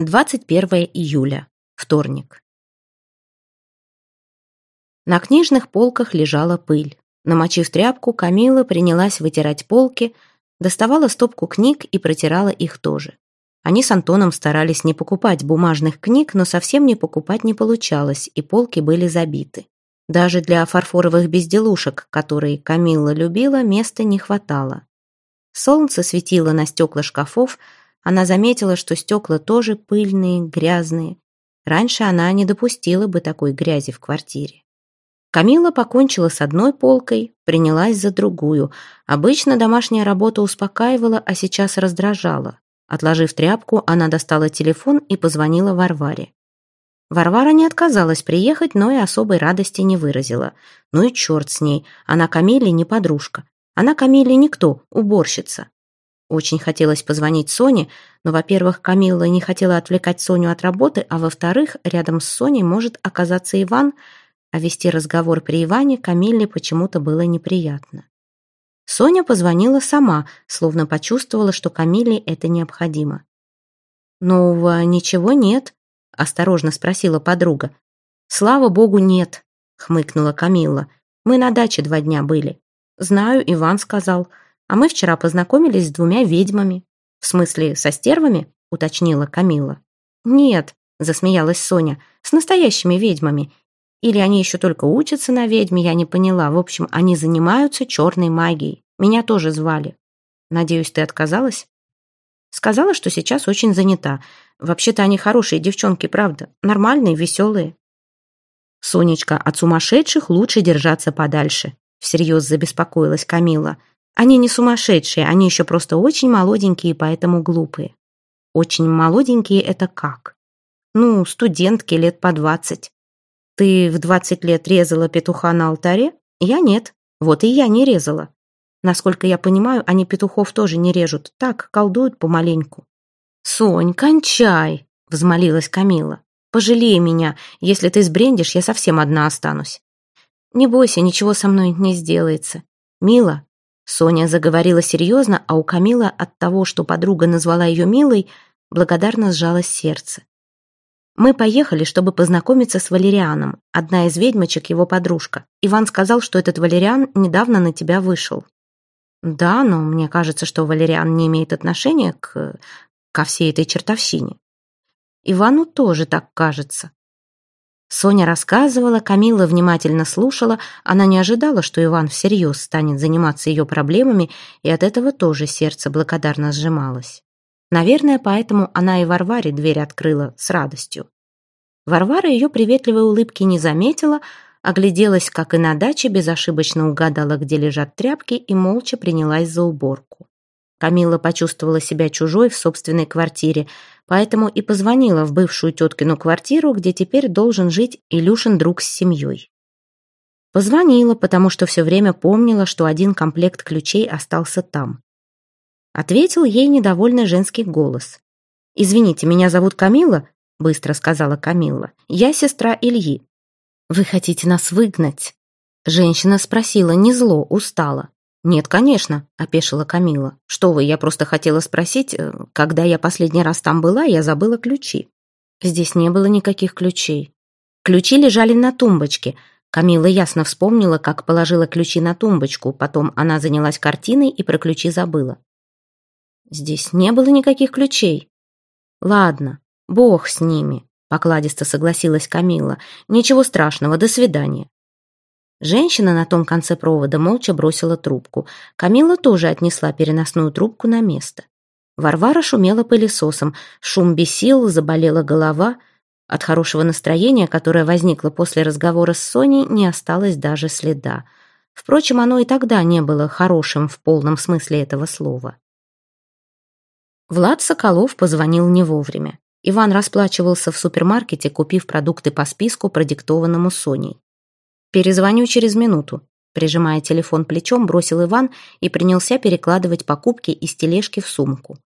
21 июля. Вторник. На книжных полках лежала пыль. Намочив тряпку, Камила принялась вытирать полки, доставала стопку книг и протирала их тоже. Они с Антоном старались не покупать бумажных книг, но совсем не покупать не получалось, и полки были забиты. Даже для фарфоровых безделушек, которые Камилла любила, места не хватало. Солнце светило на стекла шкафов, она заметила, что стекла тоже пыльные, грязные. Раньше она не допустила бы такой грязи в квартире. Камила покончила с одной полкой, принялась за другую. Обычно домашняя работа успокаивала, а сейчас раздражала. Отложив тряпку, она достала телефон и позвонила Варваре. Варвара не отказалась приехать, но и особой радости не выразила. Ну и черт с ней, она Камиле не подружка. Она Камиле никто, уборщица. Очень хотелось позвонить Соне, но, во-первых, Камилла не хотела отвлекать Соню от работы, а во-вторых, рядом с Соней может оказаться Иван, а вести разговор при Иване Камилле почему-то было неприятно. Соня позвонила сама, словно почувствовала, что Камилле это необходимо. «Нового ничего нет?» — осторожно спросила подруга. «Слава богу, нет», — хмыкнула Камилла. «Мы на даче два дня были. Знаю, Иван сказал. А мы вчера познакомились с двумя ведьмами. В смысле, со стервами? Уточнила Камила. Нет, засмеялась Соня, с настоящими ведьмами. Или они еще только учатся на ведьме, я не поняла. В общем, они занимаются черной магией. Меня тоже звали. Надеюсь, ты отказалась? Сказала, что сейчас очень занята. Вообще-то они хорошие девчонки, правда. Нормальные, веселые. Сонечка, от сумасшедших лучше держаться подальше. Всерьез забеспокоилась Камила. Они не сумасшедшие, они еще просто очень молоденькие, поэтому глупые. Очень молоденькие — это как? Ну, студентки лет по двадцать. Ты в двадцать лет резала петуха на алтаре? Я нет. Вот и я не резала. Насколько я понимаю, они петухов тоже не режут. Так, колдуют помаленьку. «Сонь, кончай!» — взмолилась Камила. «Пожалей меня. Если ты сбрендишь, я совсем одна останусь». «Не бойся, ничего со мной не сделается. Мила, Соня заговорила серьезно, а у Камила от того, что подруга назвала ее милой, благодарно сжалось сердце. Мы поехали, чтобы познакомиться с Валерианом. Одна из ведьмочек его подружка. Иван сказал, что этот Валериан недавно на тебя вышел. Да, но мне кажется, что Валериан не имеет отношения к... ко всей этой чертовщине. Ивану тоже так кажется. Соня рассказывала, Камила внимательно слушала. Она не ожидала, что Иван всерьез станет заниматься ее проблемами, и от этого тоже сердце благодарно сжималось. Наверное, поэтому она и Варваре дверь открыла с радостью. Варвара ее приветливой улыбки не заметила, огляделась, как и на даче, безошибочно угадала, где лежат тряпки, и молча принялась за уборку. Камила почувствовала себя чужой в собственной квартире, поэтому и позвонила в бывшую теткину квартиру, где теперь должен жить Илюшин друг с семьей. Позвонила, потому что все время помнила, что один комплект ключей остался там. Ответил ей недовольный женский голос. «Извините, меня зовут Камила», — быстро сказала Камилла. «Я сестра Ильи». «Вы хотите нас выгнать?» Женщина спросила, не зло, устала. «Нет, конечно», — опешила Камила. «Что вы, я просто хотела спросить, э, когда я последний раз там была, я забыла ключи». Здесь не было никаких ключей. Ключи лежали на тумбочке. Камила ясно вспомнила, как положила ключи на тумбочку, потом она занялась картиной и про ключи забыла. Здесь не было никаких ключей. Ладно, бог с ними, покладисто согласилась Камила. Ничего страшного, до свидания. Женщина на том конце провода молча бросила трубку. Камила тоже отнесла переносную трубку на место. Варвара шумела пылесосом, шум бесил, заболела голова. От хорошего настроения, которое возникло после разговора с Соней, не осталось даже следа. Впрочем, оно и тогда не было хорошим в полном смысле этого слова. Влад Соколов позвонил не вовремя. Иван расплачивался в супермаркете, купив продукты по списку, продиктованному Соней. «Перезвоню через минуту», — прижимая телефон плечом, бросил Иван и принялся перекладывать покупки из тележки в сумку.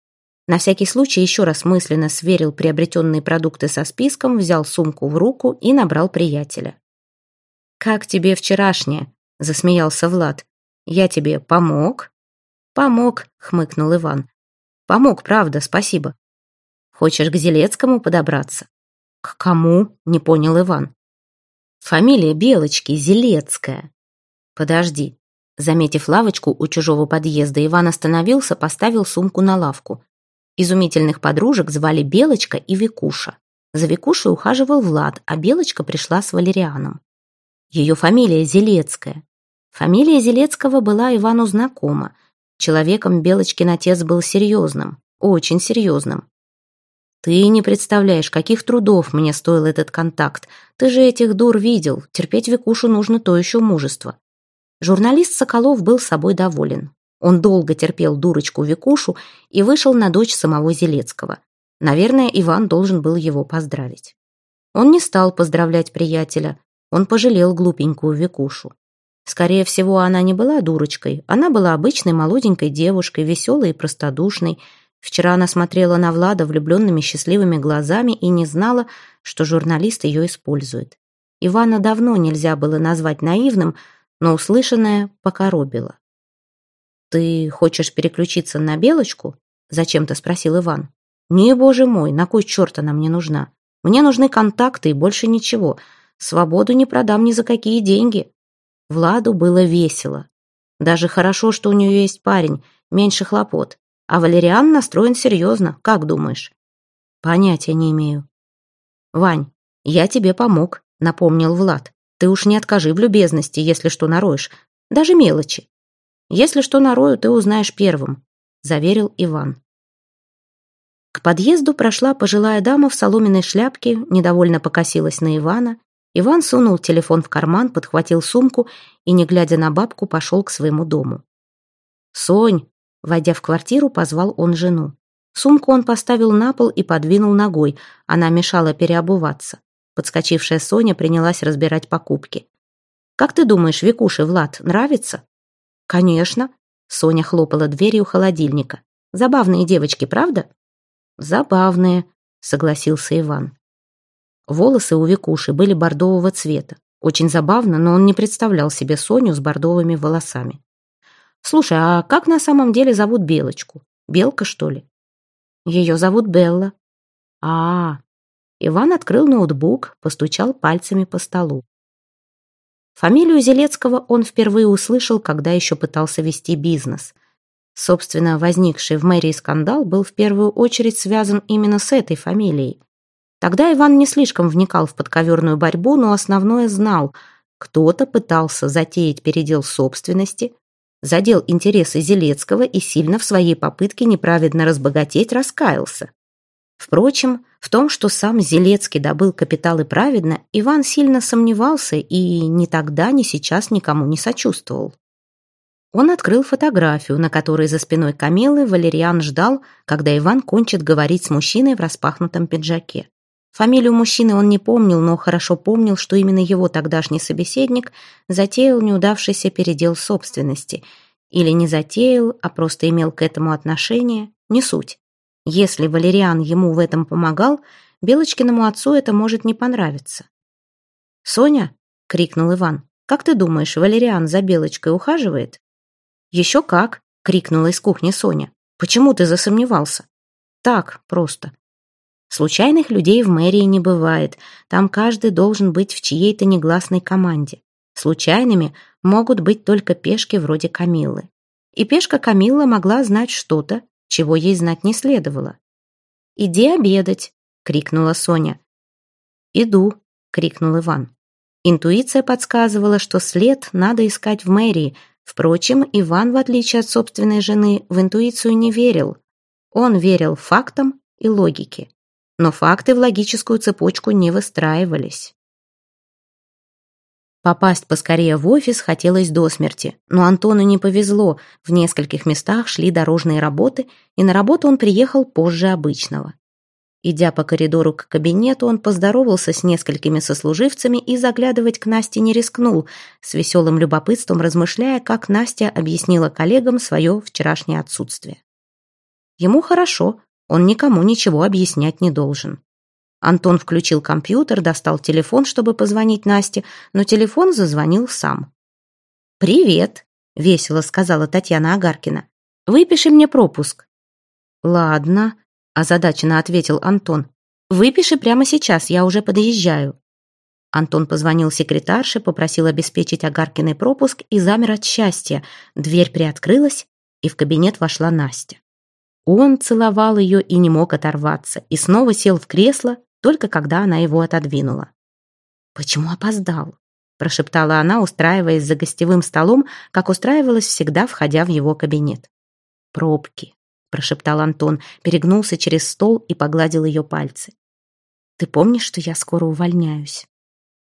На всякий случай еще раз мысленно сверил приобретенные продукты со списком, взял сумку в руку и набрал приятеля. «Как тебе вчерашнее?» — засмеялся Влад. «Я тебе помог?» «Помог», — хмыкнул Иван. «Помог, правда, спасибо». Хочешь к Зелецкому подобраться?» «К кому?» — не понял Иван. «Фамилия Белочки, Зелецкая». «Подожди». Заметив лавочку у чужого подъезда, Иван остановился, поставил сумку на лавку. Изумительных подружек звали Белочка и Викуша. За Викушей ухаживал Влад, а Белочка пришла с Валерианом. Ее фамилия Зелецкая. Фамилия Зелецкого была Ивану знакома. Человеком Белочкин отец был серьезным, очень серьезным. Ты не представляешь, каких трудов мне стоил этот контакт. Ты же этих дур видел. Терпеть Викушу нужно то еще мужество. Журналист Соколов был собой доволен. Он долго терпел дурочку Викушу и вышел на дочь самого Зелецкого. Наверное, Иван должен был его поздравить. Он не стал поздравлять приятеля, он пожалел глупенькую Викушу. Скорее всего, она не была дурочкой, она была обычной молоденькой девушкой, веселой и простодушной. Вчера она смотрела на Влада влюбленными счастливыми глазами и не знала, что журналист ее использует. Ивана давно нельзя было назвать наивным, но услышанное покоробило. «Ты хочешь переключиться на Белочку?» — зачем-то спросил Иван. «Не, боже мой, на кой черт она мне нужна? Мне нужны контакты и больше ничего. Свободу не продам ни за какие деньги». Владу было весело. Даже хорошо, что у нее есть парень, меньше хлопот. А Валериан настроен серьезно, как думаешь? Понятия не имею. Вань, я тебе помог, напомнил Влад. Ты уж не откажи в любезности, если что нароешь. Даже мелочи. Если что нарою, ты узнаешь первым, заверил Иван. К подъезду прошла пожилая дама в соломенной шляпке, недовольно покосилась на Ивана. Иван сунул телефон в карман, подхватил сумку и, не глядя на бабку, пошел к своему дому. «Сонь!» — войдя в квартиру, позвал он жену. Сумку он поставил на пол и подвинул ногой. Она мешала переобуваться. Подскочившая Соня принялась разбирать покупки. «Как ты думаешь, Викуше Влад нравится?» «Конечно!» — Соня хлопала дверью холодильника. «Забавные девочки, правда?» «Забавные», — согласился Иван. Волосы у Викуши были бордового цвета. Очень забавно, но он не представлял себе Соню с бордовыми волосами. «Слушай, а как на самом деле зовут Белочку? Белка, что ли?» «Ее зовут Белла». «А, -а, -а. Иван открыл ноутбук, постучал пальцами по столу. Фамилию Зелецкого он впервые услышал, когда еще пытался вести бизнес. Собственно, возникший в мэрии скандал был в первую очередь связан именно с этой фамилией. Тогда Иван не слишком вникал в подковерную борьбу, но основное знал. Кто-то пытался затеять передел собственности, задел интересы Зелецкого и сильно в своей попытке неправедно разбогатеть раскаялся. Впрочем, в том, что сам Зелецкий добыл капиталы праведно, Иван сильно сомневался и ни тогда, ни сейчас никому не сочувствовал. Он открыл фотографию, на которой за спиной Камилы Валериан ждал, когда Иван кончит говорить с мужчиной в распахнутом пиджаке. Фамилию мужчины он не помнил, но хорошо помнил, что именно его тогдашний собеседник затеял неудавшийся передел собственности. Или не затеял, а просто имел к этому отношение, не суть. Если Валериан ему в этом помогал, Белочкиному отцу это может не понравиться. «Соня!» — крикнул Иван. «Как ты думаешь, Валериан за Белочкой ухаживает?» «Еще как!» — крикнула из кухни Соня. «Почему ты засомневался?» «Так, просто. Случайных людей в мэрии не бывает. Там каждый должен быть в чьей-то негласной команде. Случайными могут быть только пешки вроде Камиллы. И пешка Камилла могла знать что-то, чего ей знать не следовало. «Иди обедать!» — крикнула Соня. «Иду!» — крикнул Иван. Интуиция подсказывала, что след надо искать в мэрии, Впрочем, Иван, в отличие от собственной жены, в интуицию не верил. Он верил фактам и логике. Но факты в логическую цепочку не выстраивались. Попасть поскорее в офис хотелось до смерти, но Антону не повезло, в нескольких местах шли дорожные работы, и на работу он приехал позже обычного. Идя по коридору к кабинету, он поздоровался с несколькими сослуживцами и заглядывать к Насте не рискнул, с веселым любопытством размышляя, как Настя объяснила коллегам свое вчерашнее отсутствие. Ему хорошо, он никому ничего объяснять не должен. Антон включил компьютер, достал телефон, чтобы позвонить Насте, но телефон зазвонил сам. «Привет», — весело сказала Татьяна Агаркина. «Выпиши мне пропуск». «Ладно», озадаченно ответил Антон. «Выпиши прямо сейчас, я уже подъезжаю». Антон позвонил секретарше, попросил обеспечить Агаркиной пропуск и замер от счастья. Дверь приоткрылась, и в кабинет вошла Настя. Он целовал ее и не мог оторваться, и снова сел в кресло, только когда она его отодвинула. «Почему опоздал?» – прошептала она, устраиваясь за гостевым столом, как устраивалась всегда, входя в его кабинет. «Пробки», – прошептал Антон, перегнулся через стол и погладил ее пальцы. «Ты помнишь, что я скоро увольняюсь?»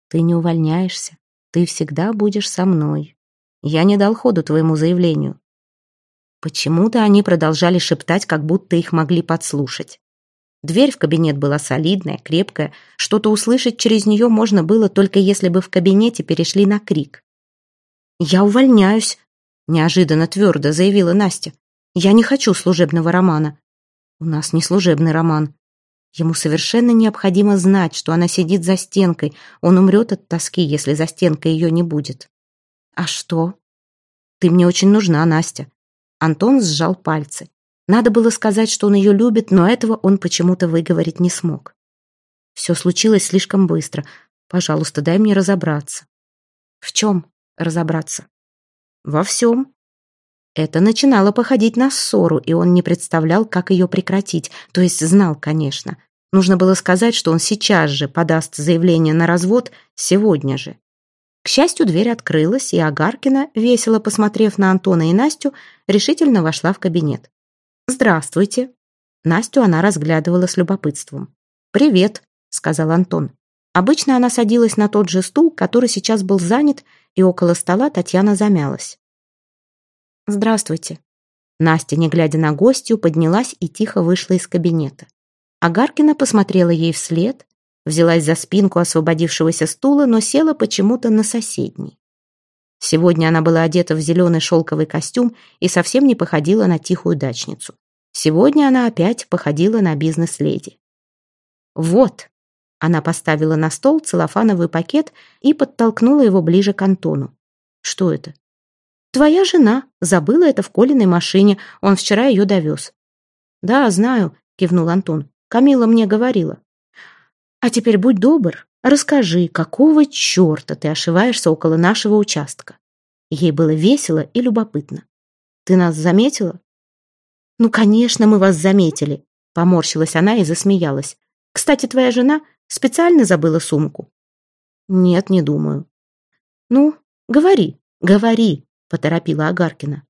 «Ты не увольняешься. Ты всегда будешь со мной. Я не дал ходу твоему заявлению. Почему-то они продолжали шептать, как будто их могли подслушать. Дверь в кабинет была солидная, крепкая. Что-то услышать через нее можно было, только если бы в кабинете перешли на крик. «Я увольняюсь», — неожиданно твердо заявила Настя. «Я не хочу служебного романа». «У нас не служебный роман». Ему совершенно необходимо знать, что она сидит за стенкой. Он умрет от тоски, если за стенкой ее не будет. «А что?» «Ты мне очень нужна, Настя. Антон сжал пальцы. Надо было сказать, что он ее любит, но этого он почему-то выговорить не смог. Все случилось слишком быстро. Пожалуйста, дай мне разобраться. В чем разобраться? Во всем. Это начинало походить на ссору, и он не представлял, как ее прекратить. То есть знал, конечно. Нужно было сказать, что он сейчас же подаст заявление на развод, сегодня же. К счастью, дверь открылась, и Агаркина, весело посмотрев на Антона и Настю, решительно вошла в кабинет. «Здравствуйте». Настю она разглядывала с любопытством. «Привет», — сказал Антон. Обычно она садилась на тот же стул, который сейчас был занят, и около стола Татьяна замялась. «Здравствуйте». Настя, не глядя на гостью, поднялась и тихо вышла из кабинета. Агаркина посмотрела ей вслед, Взялась за спинку освободившегося стула, но села почему-то на соседний. Сегодня она была одета в зеленый шелковый костюм и совсем не походила на тихую дачницу. Сегодня она опять походила на бизнес-леди. «Вот!» Она поставила на стол целлофановый пакет и подтолкнула его ближе к Антону. «Что это?» «Твоя жена. Забыла это в Колиной машине. Он вчера ее довез». «Да, знаю», — кивнул Антон. «Камила мне говорила». А теперь будь добр, расскажи, какого черта ты ошиваешься около нашего участка? Ей было весело и любопытно. Ты нас заметила? Ну, конечно, мы вас заметили. Поморщилась она и засмеялась. Кстати, твоя жена специально забыла сумку? Нет, не думаю. Ну, говори, говори, поторопила Агаркина.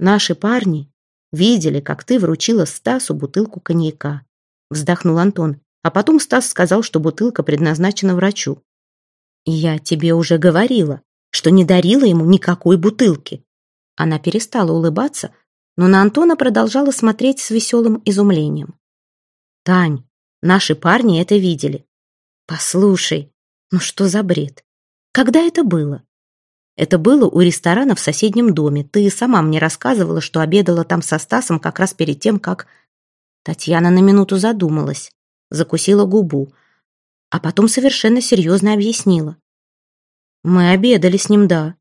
Наши парни видели, как ты вручила Стасу бутылку коньяка. Вздохнул Антон. А потом Стас сказал, что бутылка предназначена врачу. «Я тебе уже говорила, что не дарила ему никакой бутылки». Она перестала улыбаться, но на Антона продолжала смотреть с веселым изумлением. «Тань, наши парни это видели. Послушай, ну что за бред? Когда это было?» «Это было у ресторана в соседнем доме. Ты сама мне рассказывала, что обедала там со Стасом как раз перед тем, как...» Татьяна на минуту задумалась закусила губу, а потом совершенно серьезно объяснила. «Мы обедали с ним, да».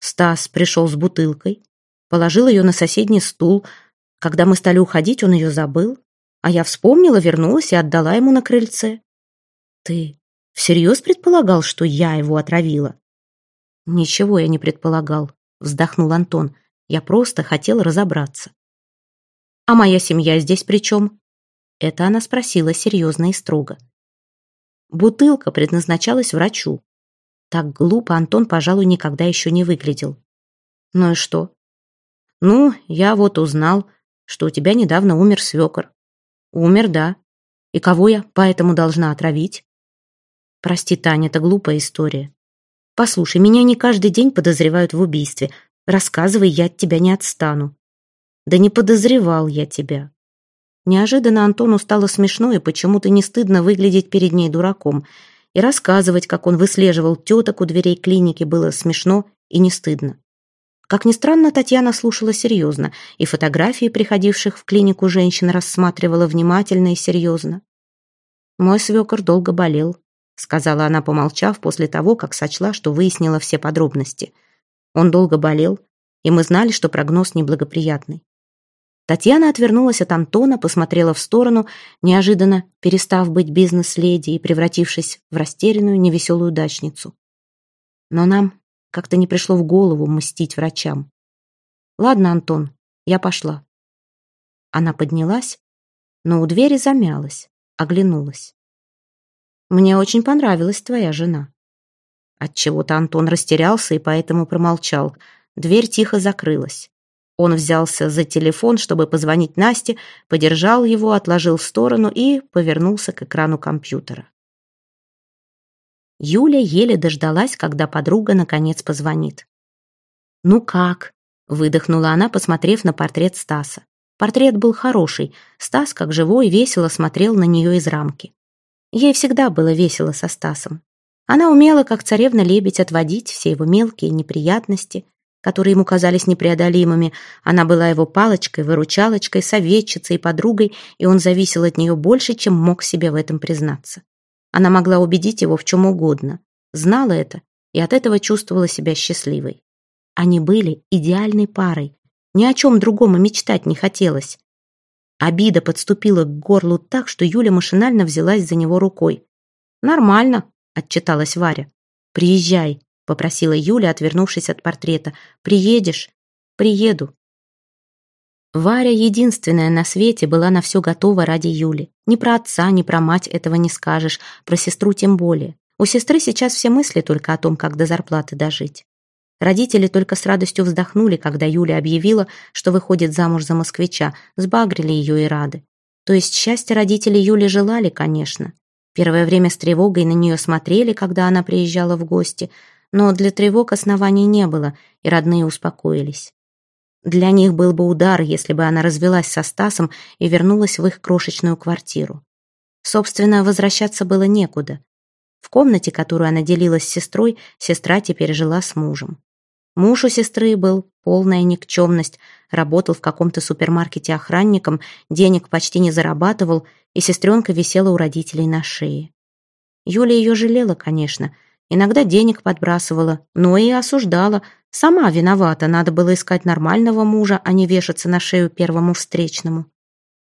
Стас пришел с бутылкой, положил ее на соседний стул. Когда мы стали уходить, он ее забыл, а я вспомнила, вернулась и отдала ему на крыльце. «Ты всерьез предполагал, что я его отравила?» «Ничего я не предполагал», — вздохнул Антон. «Я просто хотел разобраться». «А моя семья здесь при чем?» Это она спросила серьезно и строго. Бутылка предназначалась врачу. Так глупо Антон, пожалуй, никогда еще не выглядел. Ну и что? Ну, я вот узнал, что у тебя недавно умер свекор. Умер, да. И кого я поэтому должна отравить? Прости, Таня, это глупая история. Послушай, меня не каждый день подозревают в убийстве. Рассказывай, я от тебя не отстану. Да не подозревал я тебя. Неожиданно Антону стало смешно и почему-то не стыдно выглядеть перед ней дураком. И рассказывать, как он выслеживал теток у дверей клиники, было смешно и не стыдно. Как ни странно, Татьяна слушала серьезно, и фотографии приходивших в клинику женщин рассматривала внимательно и серьезно. «Мой свекор долго болел», — сказала она, помолчав после того, как сочла, что выяснила все подробности. «Он долго болел, и мы знали, что прогноз неблагоприятный. Татьяна отвернулась от Антона, посмотрела в сторону, неожиданно перестав быть бизнес-леди и превратившись в растерянную, невеселую дачницу. Но нам как-то не пришло в голову мстить врачам. «Ладно, Антон, я пошла». Она поднялась, но у двери замялась, оглянулась. «Мне очень понравилась твоя жена». Отчего-то Антон растерялся и поэтому промолчал. Дверь тихо закрылась. Он взялся за телефон, чтобы позвонить Насте, подержал его, отложил в сторону и повернулся к экрану компьютера. Юля еле дождалась, когда подруга наконец позвонит. «Ну как?» — выдохнула она, посмотрев на портрет Стаса. Портрет был хороший. Стас, как живой, весело смотрел на нее из рамки. Ей всегда было весело со Стасом. Она умела, как царевна-лебедь, отводить все его мелкие неприятности, которые ему казались непреодолимыми. Она была его палочкой, выручалочкой, советчицей и подругой, и он зависел от нее больше, чем мог себе в этом признаться. Она могла убедить его в чем угодно, знала это и от этого чувствовала себя счастливой. Они были идеальной парой, ни о чем другом и мечтать не хотелось. Обида подступила к горлу так, что Юля машинально взялась за него рукой. «Нормально», — отчиталась Варя. «Приезжай», — попросила Юля, отвернувшись от портрета. «Приедешь?» «Приеду». Варя, единственная на свете, была на все готова ради Юли. Ни про отца, ни про мать этого не скажешь, про сестру тем более. У сестры сейчас все мысли только о том, как до зарплаты дожить. Родители только с радостью вздохнули, когда Юля объявила, что выходит замуж за москвича, сбагрили ее и рады. То есть счастье родители Юли желали, конечно. Первое время с тревогой на нее смотрели, когда она приезжала в гости, но для тревог оснований не было, и родные успокоились. Для них был бы удар, если бы она развелась со Стасом и вернулась в их крошечную квартиру. Собственно, возвращаться было некуда. В комнате, которую она делила с сестрой, сестра теперь жила с мужем. Муж у сестры был полная никчемность, работал в каком-то супермаркете охранником, денег почти не зарабатывал, и сестренка висела у родителей на шее. Юля ее жалела, конечно, иногда денег подбрасывала, но и осуждала. Сама виновата, надо было искать нормального мужа, а не вешаться на шею первому встречному.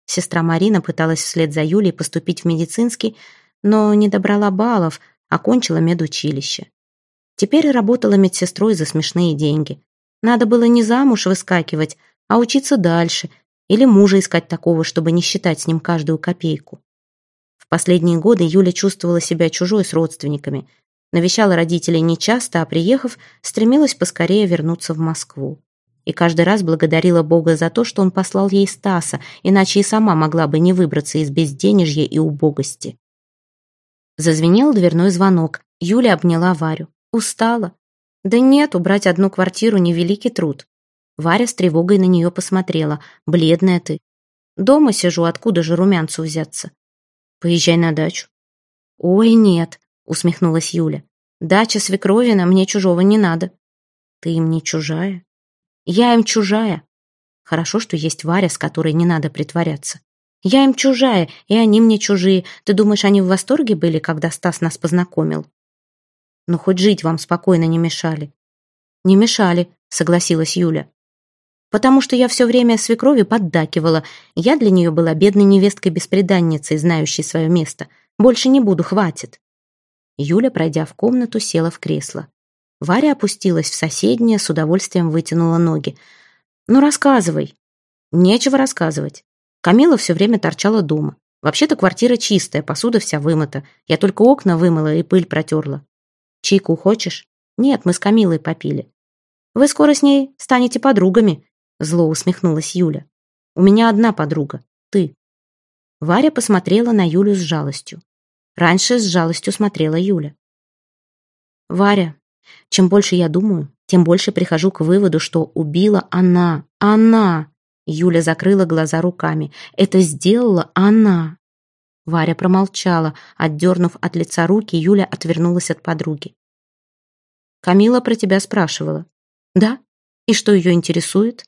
Сестра Марина пыталась вслед за Юлей поступить в медицинский, но не добрала баллов, окончила медучилище. Теперь работала медсестрой за смешные деньги. Надо было не замуж выскакивать, а учиться дальше, или мужа искать такого, чтобы не считать с ним каждую копейку. В последние годы Юля чувствовала себя чужой с родственниками, навещала родителей нечасто, а приехав, стремилась поскорее вернуться в Москву. И каждый раз благодарила Бога за то, что он послал ей Стаса, иначе и сама могла бы не выбраться из безденежья и убогости. Зазвенел дверной звонок. Юля обняла Варю. Устала? Да нет, убрать одну квартиру невеликий труд. Варя с тревогой на нее посмотрела. Бледная ты. Дома сижу, откуда же румянцу взяться? Поезжай на дачу. Ой, нет, усмехнулась Юля. Дача свекровина, мне чужого не надо. Ты им не чужая? Я им чужая. Хорошо, что есть Варя, с которой не надо притворяться. Я им чужая, и они мне чужие. Ты думаешь, они в восторге были, когда Стас нас познакомил? Но хоть жить вам спокойно не мешали». «Не мешали», — согласилась Юля. «Потому что я все время свекрови поддакивала. Я для нее была бедной невесткой-беспреданницей, знающей свое место. Больше не буду, хватит». Юля, пройдя в комнату, села в кресло. Варя опустилась в соседнее, с удовольствием вытянула ноги. «Ну, рассказывай». «Нечего рассказывать. Камила все время торчала дома. Вообще-то квартира чистая, посуда вся вымыта. Я только окна вымыла и пыль протерла. Чайку хочешь? Нет, мы с Камилой попили. Вы скоро с ней станете подругами, зло усмехнулась Юля. У меня одна подруга, ты. Варя посмотрела на Юлю с жалостью. Раньше с жалостью смотрела Юля. Варя, чем больше я думаю, тем больше прихожу к выводу, что убила она. Она! Юля закрыла глаза руками. Это сделала она. Варя промолчала. Отдернув от лица руки, Юля отвернулась от подруги. «Камила про тебя спрашивала». «Да? И что ее интересует?»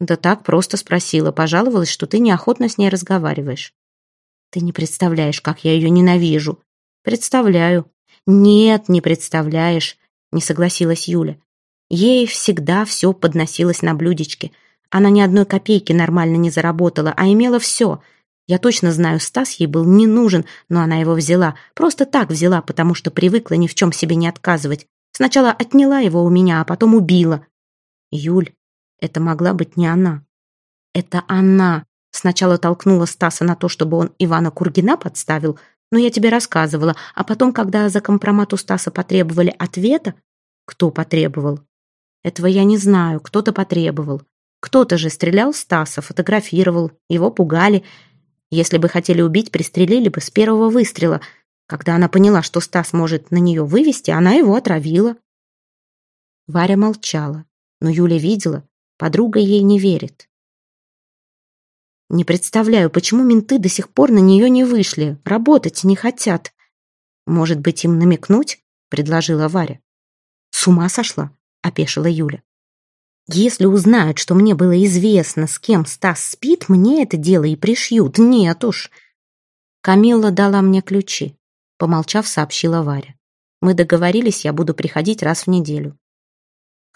«Да так, просто спросила. Пожаловалась, что ты неохотно с ней разговариваешь». «Ты не представляешь, как я ее ненавижу». «Представляю». «Нет, не представляешь», — не согласилась Юля. Ей всегда все подносилось на блюдечке. Она ни одной копейки нормально не заработала, а имела все. Я точно знаю, Стас ей был не нужен, но она его взяла. Просто так взяла, потому что привыкла ни в чем себе не отказывать. Сначала отняла его у меня, а потом убила. Юль, это могла быть не она. Это она. Сначала толкнула Стаса на то, чтобы он Ивана Кургина подставил, но я тебе рассказывала. А потом, когда за компромат у Стаса потребовали ответа, кто потребовал? Этого я не знаю, кто-то потребовал. Кто-то же стрелял Стаса, фотографировал, его пугали. Если бы хотели убить, пристрелили бы с первого выстрела. Когда она поняла, что Стас может на нее вывести, она его отравила. Варя молчала, но Юля видела, подруга ей не верит. Не представляю, почему менты до сих пор на нее не вышли, работать не хотят. Может быть, им намекнуть? Предложила Варя. С ума сошла, опешила Юля. Если узнают, что мне было известно, с кем Стас спит, мне это дело и пришьют. Нет уж. Камилла дала мне ключи. Помолчав, сообщила Варя. Мы договорились, я буду приходить раз в неделю.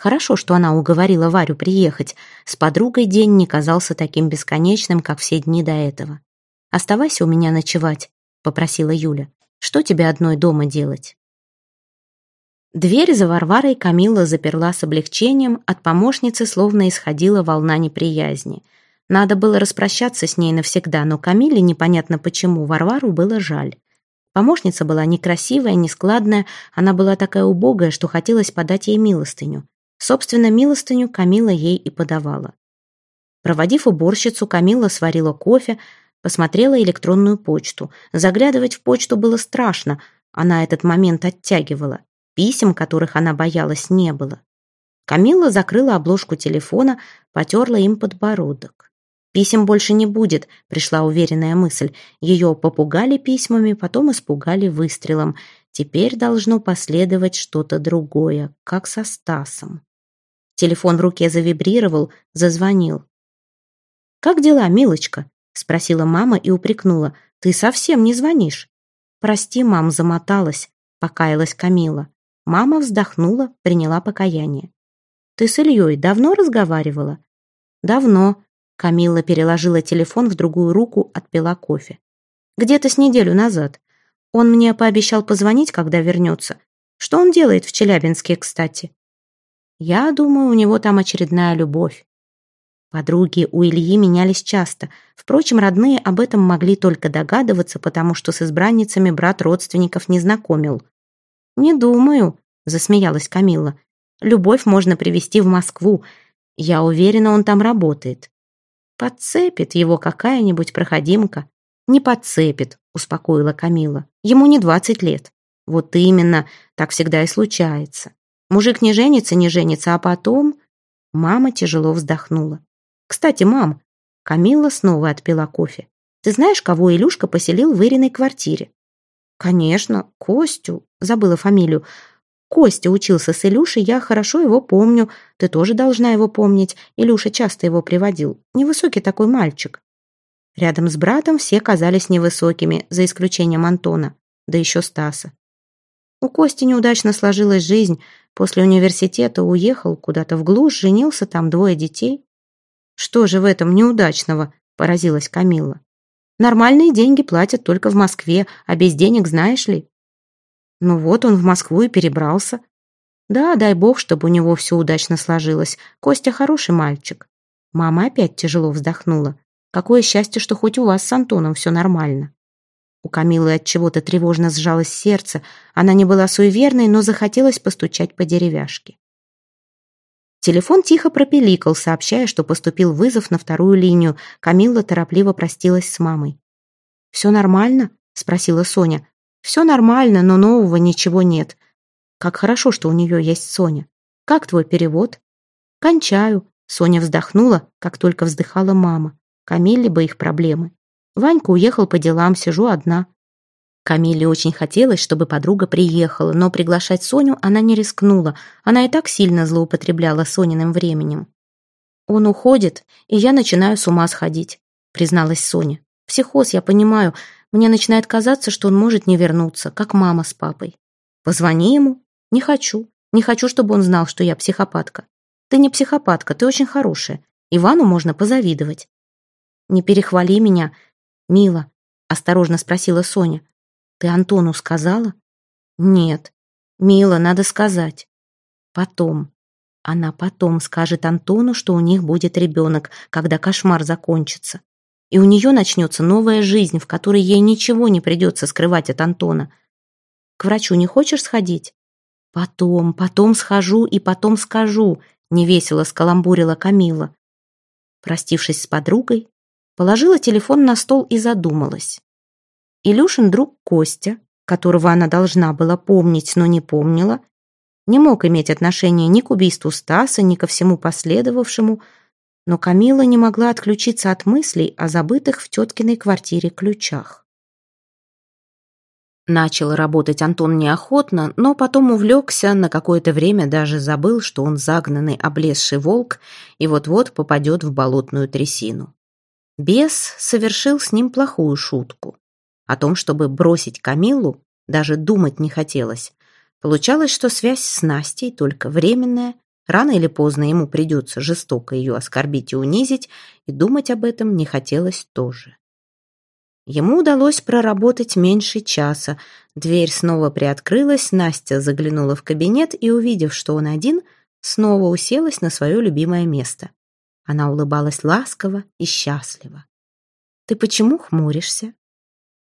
Хорошо, что она уговорила Варю приехать. С подругой день не казался таким бесконечным, как все дни до этого. «Оставайся у меня ночевать», — попросила Юля. «Что тебе одной дома делать?» Дверь за Варварой Камила заперла с облегчением, от помощницы словно исходила волна неприязни. Надо было распрощаться с ней навсегда, но Камиле непонятно почему Варвару было жаль. Помощница была некрасивая, нескладная, она была такая убогая, что хотелось подать ей милостыню. Собственно, милостыню Камила ей и подавала. Проводив уборщицу, Камила сварила кофе, посмотрела электронную почту. Заглядывать в почту было страшно, она этот момент оттягивала. Писем, которых она боялась, не было. Камилла закрыла обложку телефона, потерла им подбородок. «Писем больше не будет», — пришла уверенная мысль. Ее попугали письмами, потом испугали выстрелом. Теперь должно последовать что-то другое, как со Стасом. Телефон в руке завибрировал, зазвонил. «Как дела, милочка?» — спросила мама и упрекнула. «Ты совсем не звонишь». «Прости, мам, замоталась», — покаялась Камила. Мама вздохнула, приняла покаяние. «Ты с Ильей давно разговаривала?» «Давно». Камила переложила телефон в другую руку, отпила кофе. «Где-то с неделю назад. Он мне пообещал позвонить, когда вернется. Что он делает в Челябинске, кстати?» «Я думаю, у него там очередная любовь». Подруги у Ильи менялись часто. Впрочем, родные об этом могли только догадываться, потому что с избранницами брат родственников не знакомил. «Не думаю», — засмеялась Камилла. «Любовь можно привести в Москву. Я уверена, он там работает». «Подцепит его какая-нибудь проходимка». «Не подцепит», — успокоила Камилла. «Ему не двадцать лет». «Вот именно, так всегда и случается. Мужик не женится, не женится, а потом...» Мама тяжело вздохнула. «Кстати, мам...» Камилла снова отпила кофе. «Ты знаешь, кого Илюшка поселил в Ириной квартире?» «Конечно, Костю», забыла фамилию. Костя учился с Илюшей, я хорошо его помню. Ты тоже должна его помнить. Илюша часто его приводил. Невысокий такой мальчик. Рядом с братом все казались невысокими, за исключением Антона, да еще Стаса. У Кости неудачно сложилась жизнь. После университета уехал куда-то в глушь, женился, там двое детей. «Что же в этом неудачного?» – поразилась Камилла. Нормальные деньги платят только в Москве, а без денег знаешь ли. Ну вот он в Москву и перебрался. Да, дай бог, чтобы у него все удачно сложилось. Костя хороший мальчик. Мама опять тяжело вздохнула. Какое счастье, что хоть у вас с Антоном все нормально. У Камилы от чего-то тревожно сжалось сердце. Она не была суеверной, но захотелось постучать по деревяшке. Телефон тихо пропеликал, сообщая, что поступил вызов на вторую линию. Камилла торопливо простилась с мамой. «Все нормально?» — спросила Соня. «Все нормально, но нового ничего нет. Как хорошо, что у нее есть Соня. Как твой перевод?» «Кончаю», — Соня вздохнула, как только вздыхала мама. Камилле бы их проблемы. Ванька уехал по делам, сижу одна. Камиле очень хотелось, чтобы подруга приехала, но приглашать Соню она не рискнула. Она и так сильно злоупотребляла Сониным временем. «Он уходит, и я начинаю с ума сходить», — призналась Соня. «Психоз, я понимаю. Мне начинает казаться, что он может не вернуться, как мама с папой. Позвони ему. Не хочу. Не хочу, чтобы он знал, что я психопатка. Ты не психопатка, ты очень хорошая. Ивану можно позавидовать. «Не перехвали меня, мила», — осторожно спросила Соня. «Ты Антону сказала?» «Нет. Мила, надо сказать». «Потом». Она потом скажет Антону, что у них будет ребенок, когда кошмар закончится. И у нее начнется новая жизнь, в которой ей ничего не придется скрывать от Антона. К врачу не хочешь сходить? Потом, потом схожу и потом скажу, невесело скаламбурила Камила. Простившись с подругой, положила телефон на стол и задумалась. Илюшин друг Костя, которого она должна была помнить, но не помнила, не мог иметь отношения ни к убийству Стаса, ни ко всему последовавшему, но Камила не могла отключиться от мыслей о забытых в теткиной квартире ключах. Начал работать Антон неохотно, но потом увлекся, на какое-то время даже забыл, что он загнанный облезший волк и вот-вот попадет в болотную трясину. Бес совершил с ним плохую шутку. О том, чтобы бросить Камилу, даже думать не хотелось. Получалось, что связь с Настей только временная, рано или поздно ему придется жестоко ее оскорбить и унизить, и думать об этом не хотелось тоже. Ему удалось проработать меньше часа. Дверь снова приоткрылась, Настя заглянула в кабинет и, увидев, что он один, снова уселась на свое любимое место. Она улыбалась ласково и счастливо. «Ты почему хмуришься?»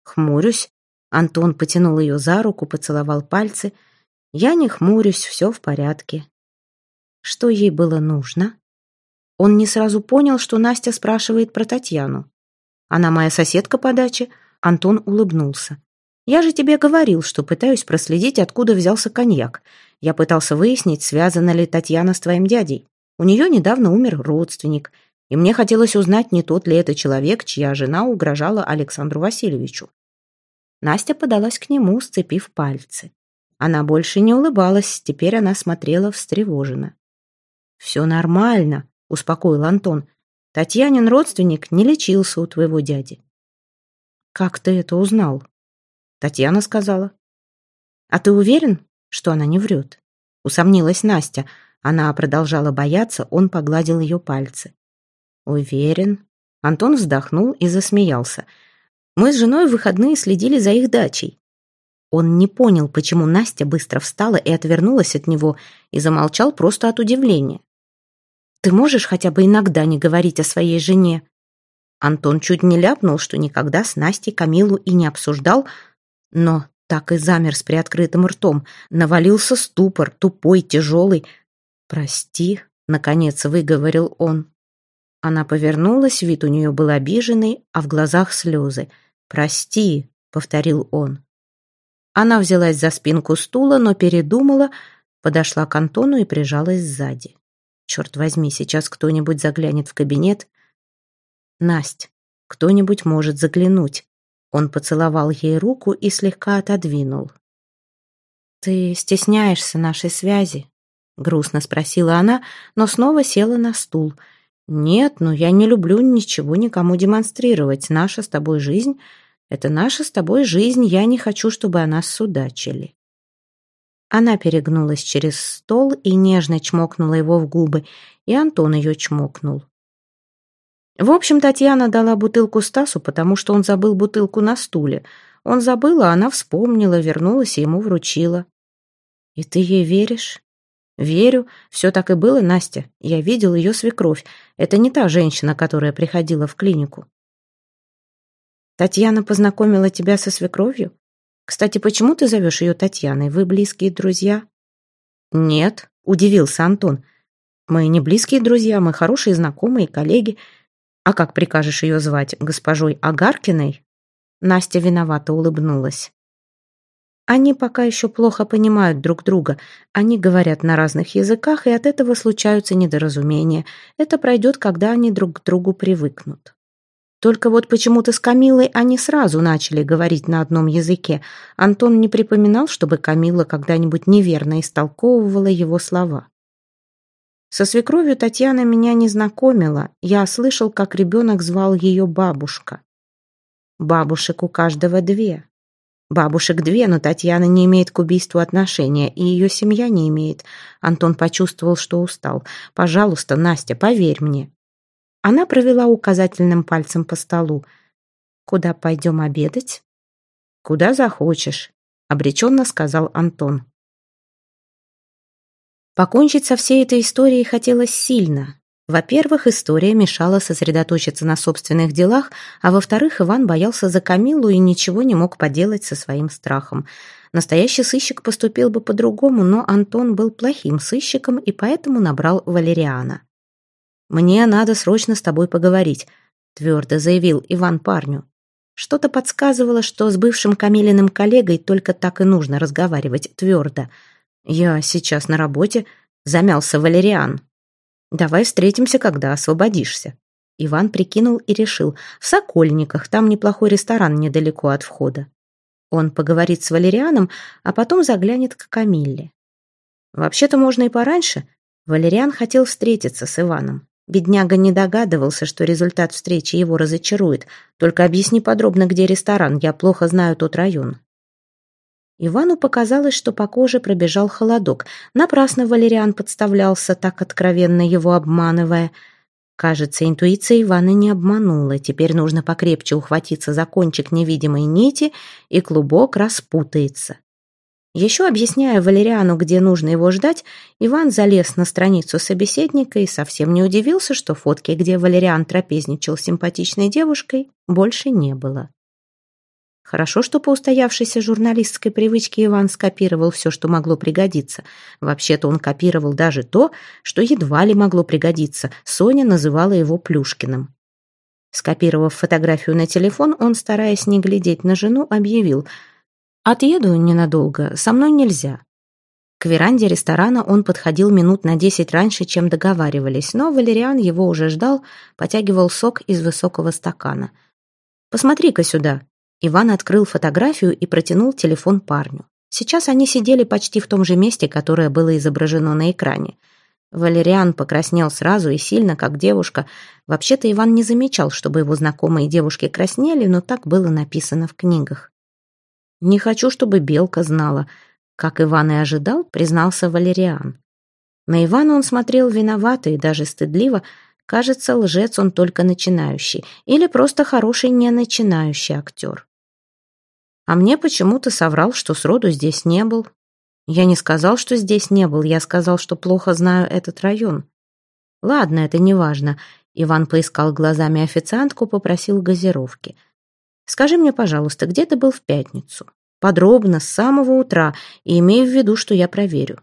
«Хмурюсь». Антон потянул ее за руку, поцеловал пальцы. «Я не хмурюсь, все в порядке». Что ей было нужно? Он не сразу понял, что Настя спрашивает про Татьяну. Она моя соседка по даче. Антон улыбнулся. Я же тебе говорил, что пытаюсь проследить, откуда взялся коньяк. Я пытался выяснить, связана ли Татьяна с твоим дядей. У нее недавно умер родственник, и мне хотелось узнать, не тот ли это человек, чья жена угрожала Александру Васильевичу. Настя подалась к нему, сцепив пальцы. Она больше не улыбалась, теперь она смотрела встревоженно. «Все нормально», — успокоил Антон. Татьянин родственник не лечился у твоего дяди. Как ты это узнал? Татьяна сказала. А ты уверен, что она не врет? Усомнилась Настя. Она продолжала бояться, он погладил ее пальцы. Уверен. Антон вздохнул и засмеялся. Мы с женой в выходные следили за их дачей. Он не понял, почему Настя быстро встала и отвернулась от него, и замолчал просто от удивления. Ты можешь хотя бы иногда не говорить о своей жене?» Антон чуть не ляпнул, что никогда с Настей Камилу и не обсуждал, но так и замер с приоткрытым ртом. Навалился ступор, тупой, тяжелый. «Прости», — наконец выговорил он. Она повернулась, вид у нее был обиженный, а в глазах слезы. «Прости», — повторил он. Она взялась за спинку стула, но передумала, подошла к Антону и прижалась сзади. Черт возьми, сейчас кто-нибудь заглянет в кабинет. Насть, кто-нибудь может заглянуть. Он поцеловал ей руку и слегка отодвинул. «Ты стесняешься нашей связи?» — грустно спросила она, но снова села на стул. «Нет, но я не люблю ничего никому демонстрировать. Наша с тобой жизнь — это наша с тобой жизнь. Я не хочу, чтобы о нас судачили». Она перегнулась через стол и нежно чмокнула его в губы, и Антон ее чмокнул. В общем, Татьяна дала бутылку Стасу, потому что он забыл бутылку на стуле. Он забыл, а она вспомнила, вернулась и ему вручила. «И ты ей веришь?» «Верю. Все так и было, Настя. Я видел ее свекровь. Это не та женщина, которая приходила в клинику». «Татьяна познакомила тебя со свекровью?» Кстати, почему ты зовешь ее Татьяной? Вы близкие друзья?» «Нет», — удивился Антон. «Мы не близкие друзья, мы хорошие знакомые, коллеги. А как прикажешь ее звать? Госпожой Агаркиной?» Настя виновато улыбнулась. Они пока еще плохо понимают друг друга. Они говорят на разных языках, и от этого случаются недоразумения. Это пройдет, когда они друг к другу привыкнут. Только вот почему-то с Камилой они сразу начали говорить на одном языке. Антон не припоминал, чтобы Камила когда-нибудь неверно истолковывала его слова. Со свекровью Татьяна меня не знакомила. Я слышал, как ребенок звал ее бабушка. Бабушек у каждого две. Бабушек две, но Татьяна не имеет к убийству отношения, и ее семья не имеет. Антон почувствовал, что устал. «Пожалуйста, Настя, поверь мне, Она провела указательным пальцем по столу. «Куда пойдем обедать?» «Куда захочешь», — обреченно сказал Антон. Покончить со всей этой историей хотелось сильно. Во-первых, история мешала сосредоточиться на собственных делах, а во-вторых, Иван боялся за Камилу и ничего не мог поделать со своим страхом. Настоящий сыщик поступил бы по-другому, но Антон был плохим сыщиком и поэтому набрал Валериана. «Мне надо срочно с тобой поговорить», — твердо заявил Иван парню. Что-то подсказывало, что с бывшим Камилиным коллегой только так и нужно разговаривать твердо. «Я сейчас на работе», — замялся Валериан. «Давай встретимся, когда освободишься». Иван прикинул и решил. «В Сокольниках, там неплохой ресторан недалеко от входа». Он поговорит с Валерианом, а потом заглянет к Камилле. Вообще-то можно и пораньше. Валериан хотел встретиться с Иваном. Бедняга не догадывался, что результат встречи его разочарует. Только объясни подробно, где ресторан, я плохо знаю тот район. Ивану показалось, что по коже пробежал холодок. Напрасно Валериан подставлялся, так откровенно его обманывая – Кажется, интуиция Ивана не обманула. Теперь нужно покрепче ухватиться за кончик невидимой нити, и клубок распутается. Еще объясняя Валериану, где нужно его ждать, Иван залез на страницу собеседника и совсем не удивился, что фотки, где Валериан трапезничал с симпатичной девушкой, больше не было. Хорошо, что по устоявшейся журналистской привычке Иван скопировал все, что могло пригодиться. Вообще-то он копировал даже то, что едва ли могло пригодиться. Соня называла его Плюшкиным. Скопировав фотографию на телефон, он, стараясь не глядеть на жену, объявил «Отъеду ненадолго, со мной нельзя». К веранде ресторана он подходил минут на десять раньше, чем договаривались, но Валериан его уже ждал, потягивал сок из высокого стакана. «Посмотри-ка сюда», Иван открыл фотографию и протянул телефон парню. Сейчас они сидели почти в том же месте, которое было изображено на экране. Валериан покраснел сразу и сильно, как девушка. Вообще-то Иван не замечал, чтобы его знакомые девушки краснели, но так было написано в книгах. «Не хочу, чтобы Белка знала», — как Иван и ожидал, признался Валериан. На Ивана он смотрел виновато и даже стыдливо, Кажется, лжец он только начинающий. Или просто хороший не начинающий актер. А мне почему-то соврал, что сроду здесь не был. Я не сказал, что здесь не был, я сказал, что плохо знаю этот район. Ладно, это не важно. Иван поискал глазами официантку, попросил газировки. Скажи мне, пожалуйста, где ты был в пятницу? Подробно, с самого утра, и имею в виду, что я проверю.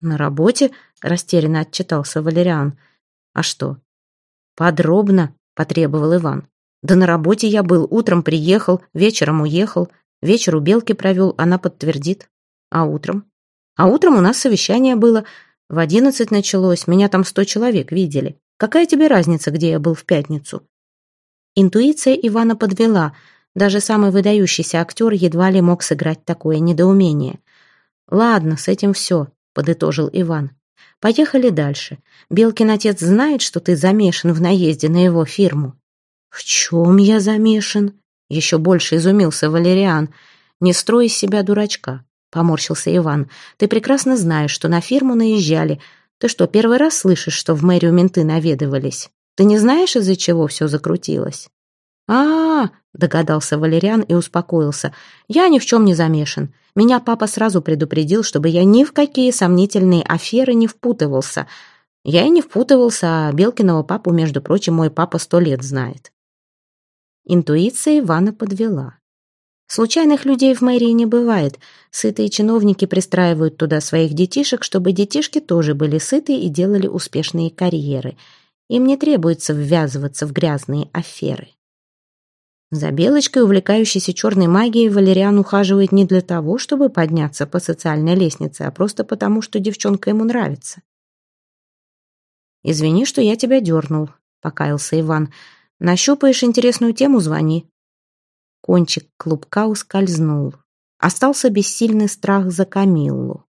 На работе, растерянно отчитался Валериан. А что, «Подробно», — потребовал Иван. «Да на работе я был, утром приехал, вечером уехал. Вечер у Белки провел, она подтвердит. А утром? А утром у нас совещание было. В одиннадцать началось, меня там сто человек видели. Какая тебе разница, где я был в пятницу?» Интуиция Ивана подвела. Даже самый выдающийся актер едва ли мог сыграть такое недоумение. «Ладно, с этим все», — подытожил Иван. Поехали дальше. Белкин отец знает, что ты замешан в наезде на его фирму. В чем я замешан? Еще больше изумился Валериан. Не строй из себя дурачка, поморщился Иван. Ты прекрасно знаешь, что на фирму наезжали. Ты что, первый раз слышишь, что в мэрию менты наведывались? Ты не знаешь, из-за чего все закрутилось? А, догадался Валериан и успокоился. «Я ни в чем не замешан. Меня папа сразу предупредил, чтобы я ни в какие сомнительные аферы не впутывался. Я и не впутывался, а Белкиного папу, между прочим, мой папа сто лет знает. Интуиция Ивана подвела. Случайных людей в мэрии не бывает. Сытые чиновники пристраивают туда своих детишек, чтобы детишки тоже были сыты и делали успешные карьеры. Им не требуется ввязываться в грязные аферы. За Белочкой, увлекающейся черной магией, Валериан ухаживает не для того, чтобы подняться по социальной лестнице, а просто потому, что девчонка ему нравится. «Извини, что я тебя дернул», — покаялся Иван. «Нащупаешь интересную тему, звони». Кончик клубка ускользнул. Остался бессильный страх за Камиллу.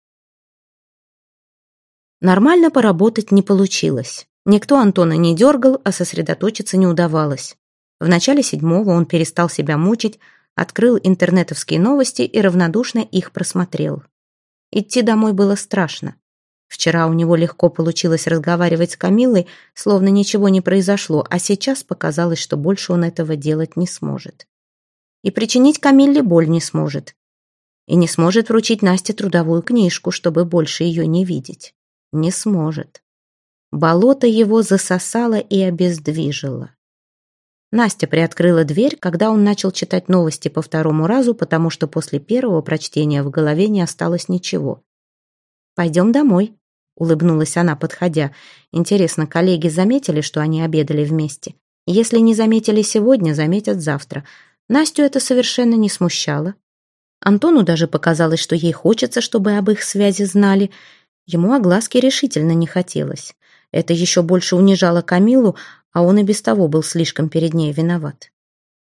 Нормально поработать не получилось. Никто Антона не дергал, а сосредоточиться не удавалось. В начале седьмого он перестал себя мучить, открыл интернетовские новости и равнодушно их просмотрел. Идти домой было страшно. Вчера у него легко получилось разговаривать с Камилой, словно ничего не произошло, а сейчас показалось, что больше он этого делать не сможет. И причинить Камилле боль не сможет. И не сможет вручить Насте трудовую книжку, чтобы больше ее не видеть. Не сможет. Болото его засосало и обездвижило. Настя приоткрыла дверь, когда он начал читать новости по второму разу, потому что после первого прочтения в голове не осталось ничего. «Пойдем домой», — улыбнулась она, подходя. «Интересно, коллеги заметили, что они обедали вместе? Если не заметили сегодня, заметят завтра. Настю это совершенно не смущало. Антону даже показалось, что ей хочется, чтобы об их связи знали. Ему огласки решительно не хотелось. Это еще больше унижало Камилу, а он и без того был слишком перед ней виноват.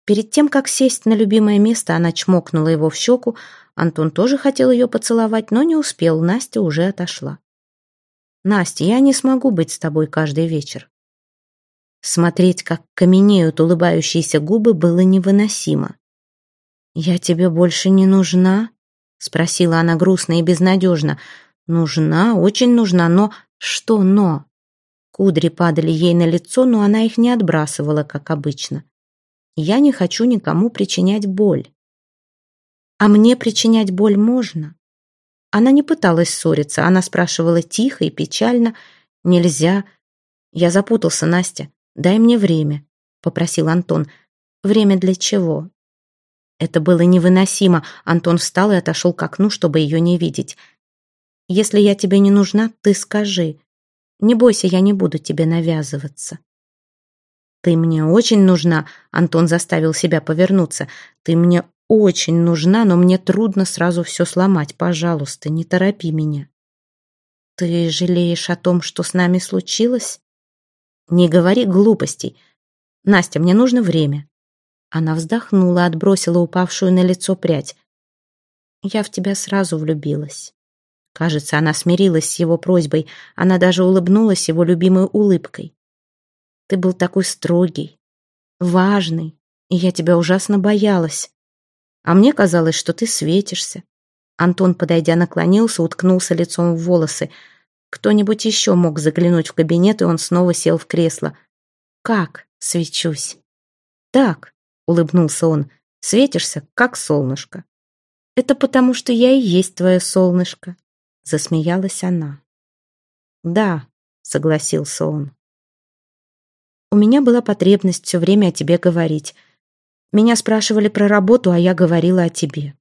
Перед тем, как сесть на любимое место, она чмокнула его в щеку. Антон тоже хотел ее поцеловать, но не успел, Настя уже отошла. «Настя, я не смогу быть с тобой каждый вечер». Смотреть, как каменеют улыбающиеся губы, было невыносимо. «Я тебе больше не нужна?» — спросила она грустно и безнадежно. «Нужна, очень нужна, но...» «Что «но»?» Кудри падали ей на лицо, но она их не отбрасывала, как обычно. Я не хочу никому причинять боль. А мне причинять боль можно? Она не пыталась ссориться, она спрашивала тихо и печально. Нельзя. Я запутался, Настя. Дай мне время, попросил Антон. Время для чего? Это было невыносимо. Антон встал и отошел к окну, чтобы ее не видеть. «Если я тебе не нужна, ты скажи. Не бойся, я не буду тебе навязываться. Ты мне очень нужна, Антон заставил себя повернуться. Ты мне очень нужна, но мне трудно сразу все сломать. Пожалуйста, не торопи меня. Ты жалеешь о том, что с нами случилось? Не говори глупостей. Настя, мне нужно время. Она вздохнула, отбросила упавшую на лицо прядь. Я в тебя сразу влюбилась. Кажется, она смирилась с его просьбой. Она даже улыбнулась его любимой улыбкой. «Ты был такой строгий, важный, и я тебя ужасно боялась. А мне казалось, что ты светишься». Антон, подойдя, наклонился, уткнулся лицом в волосы. Кто-нибудь еще мог заглянуть в кабинет, и он снова сел в кресло. «Как свечусь?» «Так», — улыбнулся он, — «светишься, как солнышко». «Это потому, что я и есть твое солнышко», Засмеялась она. «Да», — согласился он. «У меня была потребность все время о тебе говорить. Меня спрашивали про работу, а я говорила о тебе».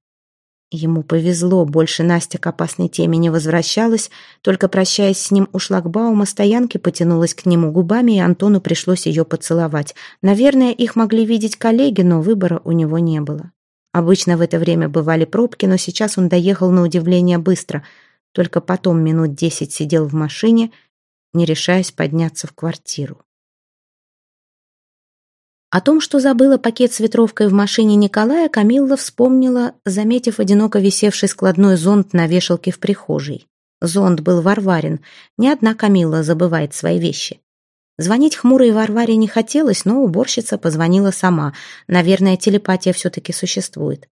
Ему повезло, больше Настя к опасной теме не возвращалась, только прощаясь с ним у шлагбаума стоянки потянулась к нему губами, и Антону пришлось ее поцеловать. Наверное, их могли видеть коллеги, но выбора у него не было. Обычно в это время бывали пробки, но сейчас он доехал на удивление быстро — только потом минут десять сидел в машине, не решаясь подняться в квартиру. О том, что забыла пакет с ветровкой в машине Николая, Камилла вспомнила, заметив одиноко висевший складной зонт на вешалке в прихожей. Зонт был Варварин. Ни одна Камилла забывает свои вещи. Звонить хмурой Варваре не хотелось, но уборщица позвонила сама. Наверное, телепатия все-таки существует.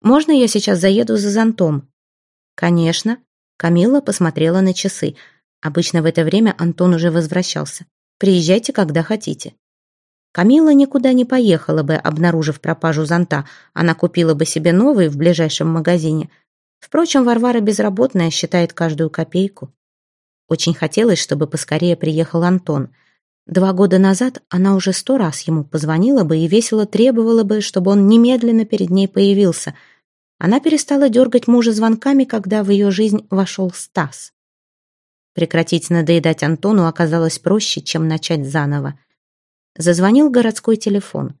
«Можно я сейчас заеду за зонтом?» «Конечно», Камила посмотрела на часы. Обычно в это время Антон уже возвращался. «Приезжайте, когда хотите». Камила никуда не поехала бы, обнаружив пропажу зонта. Она купила бы себе новый в ближайшем магазине. Впрочем, Варвара безработная считает каждую копейку. Очень хотелось, чтобы поскорее приехал Антон. Два года назад она уже сто раз ему позвонила бы и весело требовала бы, чтобы он немедленно перед ней появился — она перестала дергать мужа звонками, когда в ее жизнь вошел Стас. Прекратить надоедать Антону оказалось проще, чем начать заново. Зазвонил городской телефон.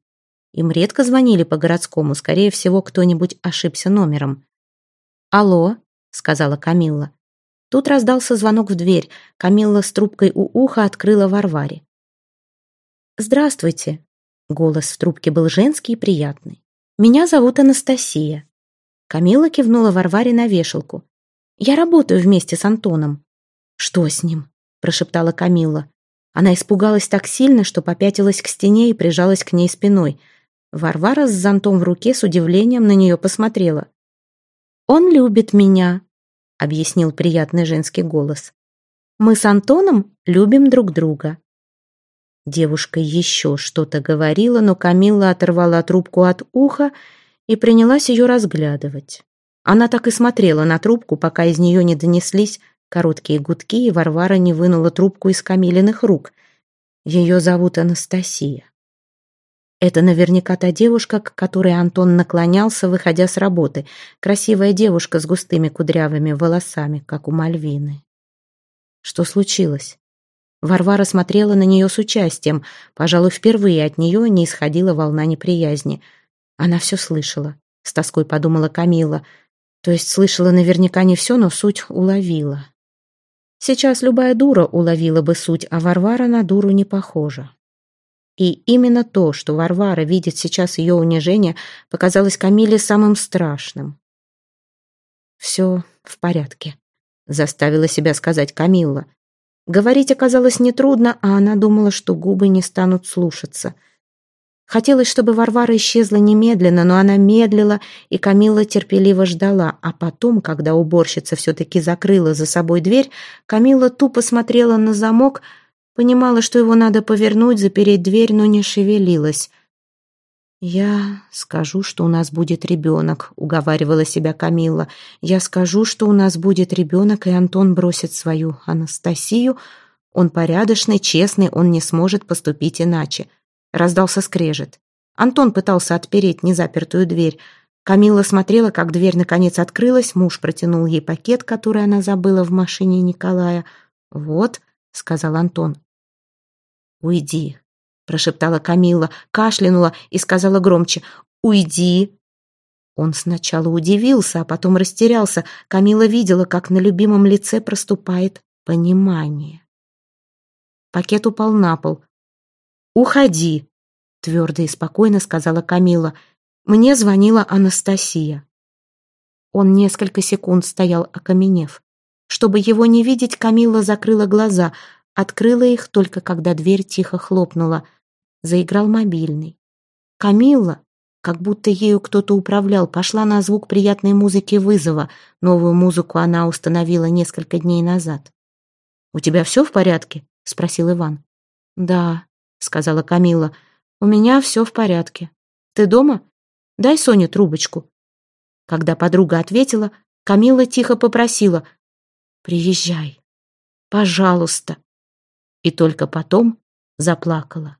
Им редко звонили по городскому, скорее всего, кто-нибудь ошибся номером. «Алло», — сказала Камилла. Тут раздался звонок в дверь. Камилла с трубкой у уха открыла Варваре. «Здравствуйте», — голос в трубке был женский и приятный. «Меня зовут Анастасия. Камила кивнула Варваре на вешалку. «Я работаю вместе с Антоном». «Что с ним?» – прошептала Камила. Она испугалась так сильно, что попятилась к стене и прижалась к ней спиной. Варвара с зонтом в руке с удивлением на нее посмотрела. «Он любит меня», — объяснил приятный женский голос. Мы с Антоном любим друг друга». Девушка еще что-то говорила, но Камилла оторвала трубку от уха и принялась ее разглядывать. Она так и смотрела на трубку, пока из нее не донеслись короткие гудки, и Варвара не вынула трубку из Камилиных рук. Ее зовут Анастасия. Это наверняка та девушка, к которой Антон наклонялся, выходя с работы. Красивая девушка с густыми кудрявыми волосами, как у Мальвины. Что случилось? Варвара смотрела на нее с участием. Пожалуй, впервые от нее не исходила волна неприязни. Она все слышала. С тоской подумала Камила. То есть слышала наверняка не все, но суть уловила. Сейчас любая дура уловила бы суть, а Варвара на дуру не похожа. И именно то, что Варвара видит сейчас ее унижение, показалось Камиле самым страшным. «Все в порядке», — заставила себя сказать Камилла. Говорить оказалось нетрудно, а она думала, что губы не станут слушаться. Хотелось, чтобы Варвара исчезла немедленно, но она медлила, и Камилла терпеливо ждала. А потом, когда уборщица все-таки закрыла за собой дверь, Камилла тупо смотрела на замок — Понимала, что его надо повернуть, запереть дверь, но не шевелилась. «Я скажу, что у нас будет ребенок», — уговаривала себя Камилла. «Я скажу, что у нас будет ребенок, и Антон бросит свою Анастасию. Он порядочный, честный, он не сможет поступить иначе». Раздался скрежет. Антон пытался отпереть незапертую дверь. Камилла смотрела, как дверь наконец открылась, муж протянул ей пакет, который она забыла в машине Николая. «Вот», — сказал Антон, «Уйди», — прошептала Камила, кашлянула и сказала громче «Уйди». Он сначала удивился, а потом растерялся. Камила видела, как на любимом лице проступает понимание. Пакет упал на пол. «Уходи», — твердо и спокойно сказала Камила. «Мне звонила Анастасия». Он несколько секунд стоял, окаменев. Чтобы его не видеть, Камила закрыла глаза — Открыла их только когда дверь тихо хлопнула. Заиграл мобильный. Камилла, как будто ею кто-то управлял, пошла на звук приятной музыки вызова. Новую музыку она установила несколько дней назад. «У тебя все в порядке?» — спросил Иван. «Да», — сказала Камилла. «У меня все в порядке. Ты дома? Дай Соне трубочку». Когда подруга ответила, Камилла тихо попросила «Приезжай, пожалуйста» и только потом заплакала.